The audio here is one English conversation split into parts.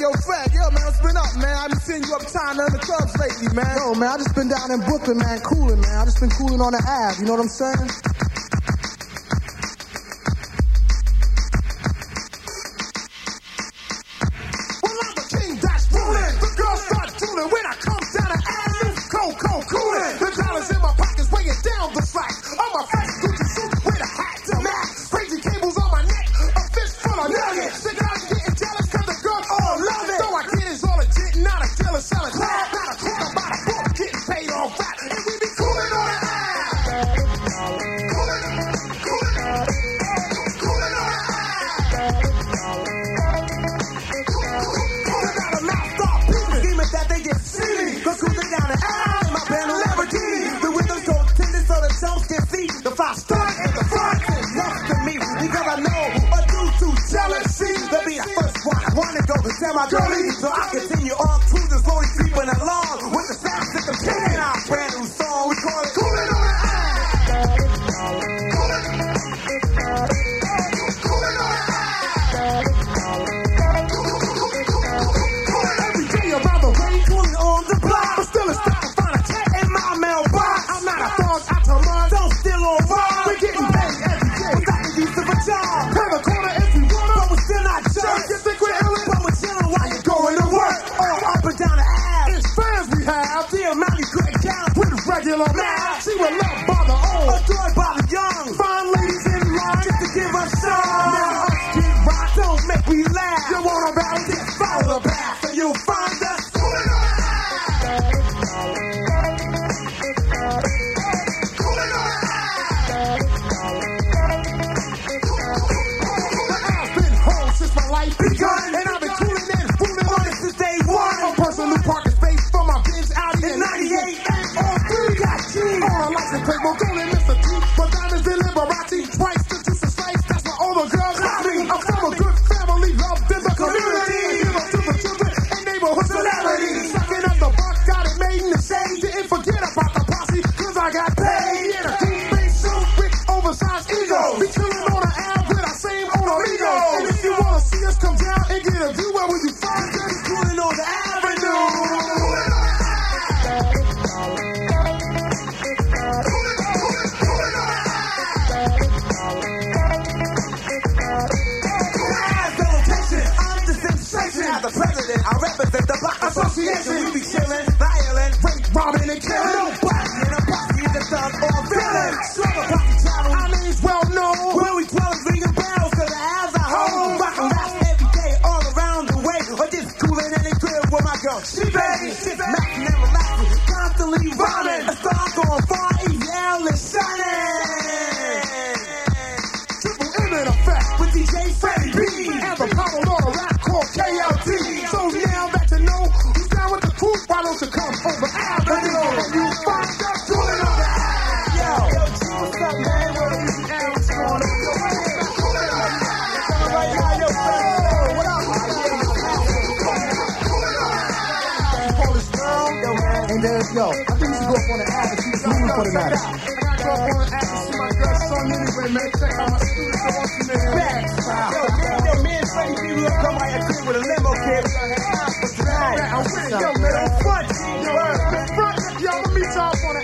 yo, man. I've been seeing you the clubs lately, man. Yo, man, I just been down in Brooklyn, man, cooling, man. I just been cooling on the Ave, you know what I'm saying? on the app she's moving for the night. With a I'm with yo. I'm front, yo, let me talk on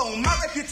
so big,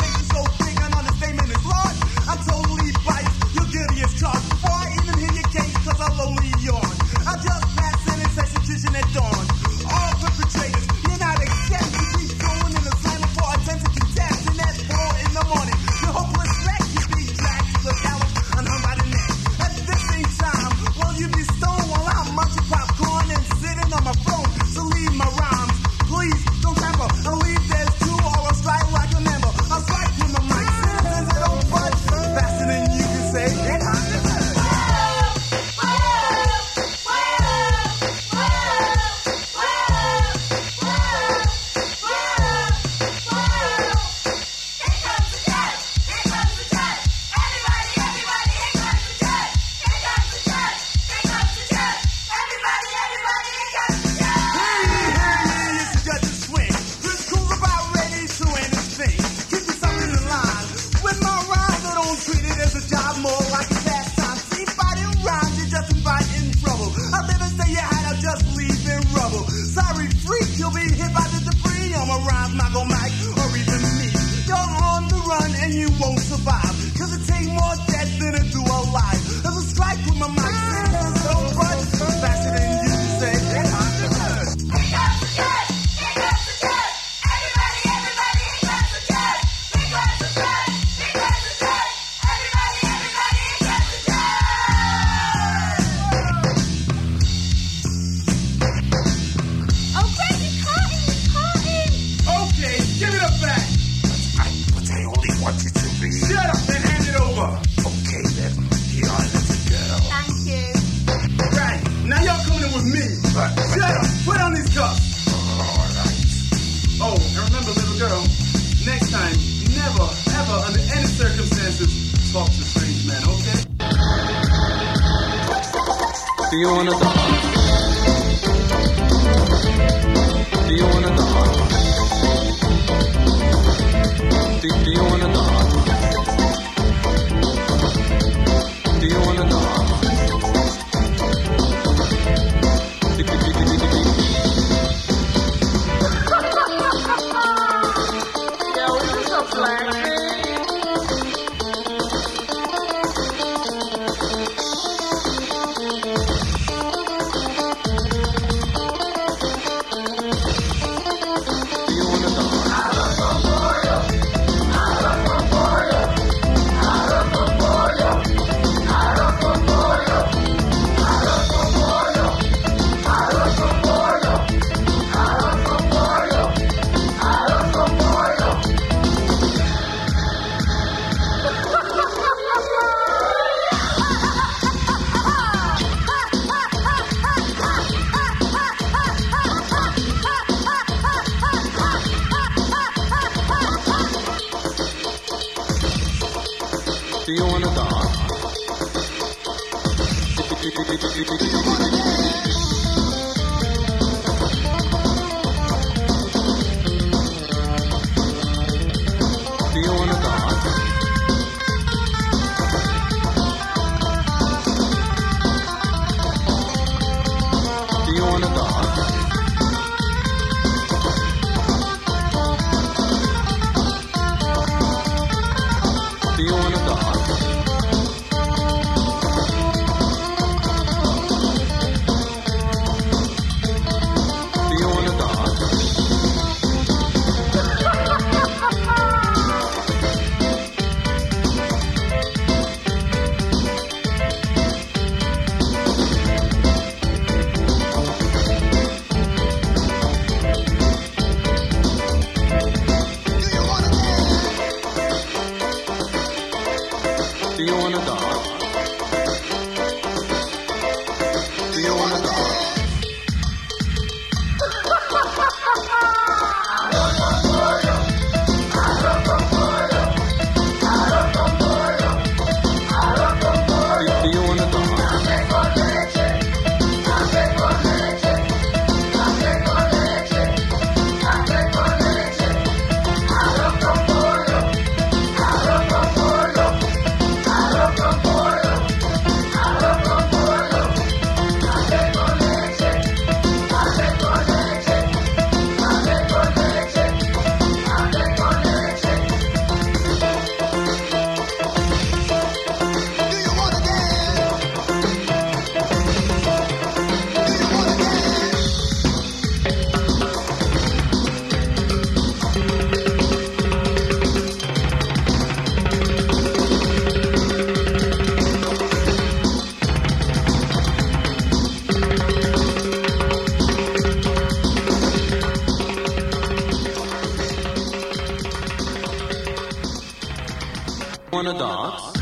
Wanna dance?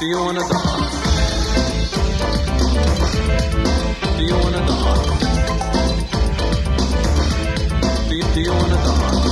Do you wanna dance? Do you wanna dance? Do you on the dance?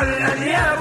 al diablo.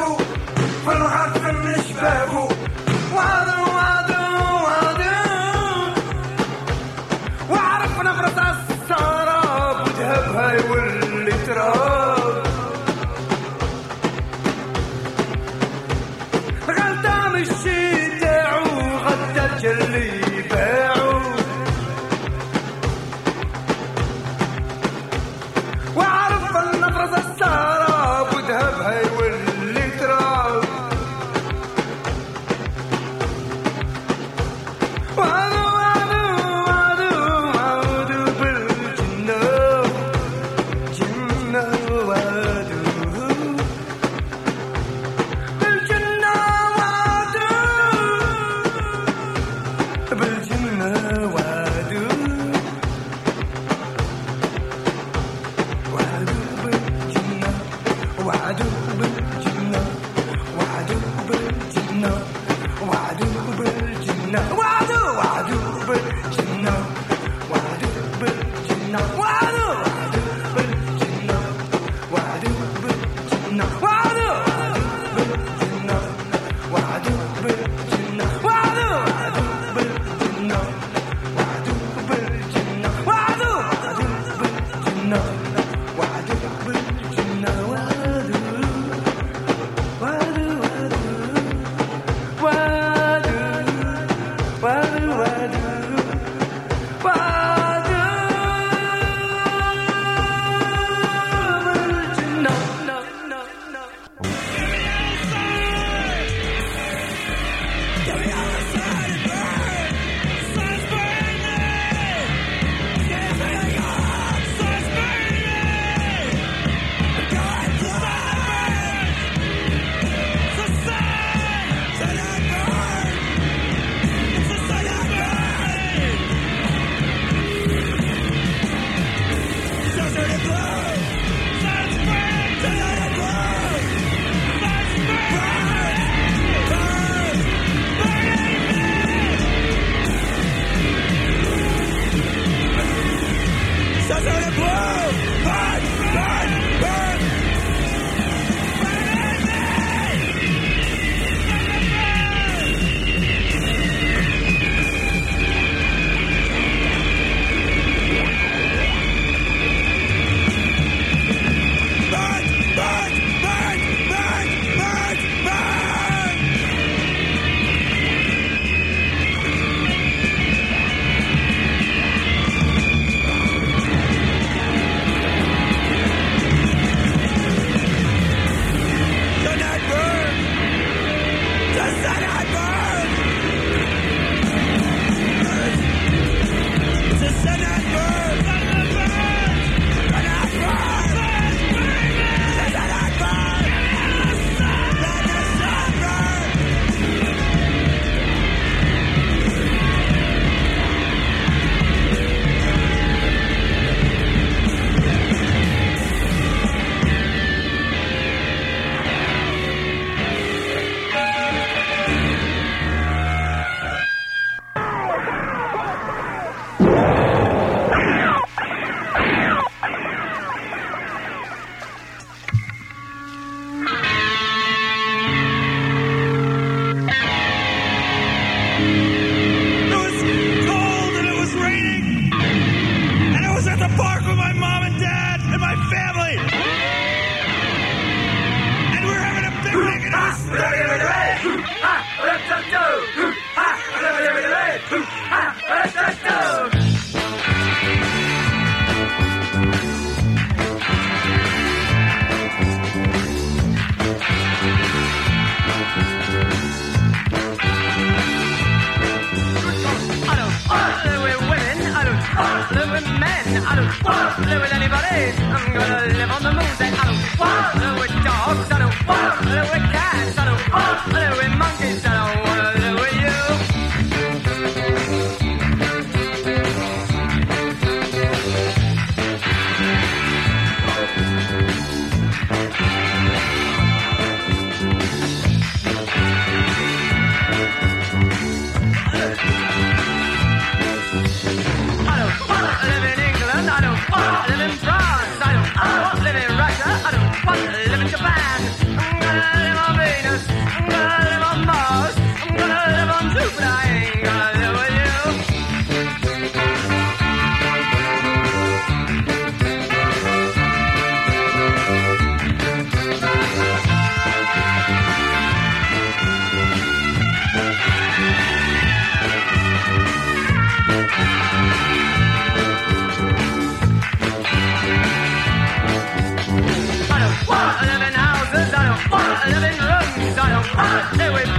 with men. I don't quarrel with anybody. I'm gonna live on the moon. I don't quarrel with dogs. I don't quarrel with Everybody.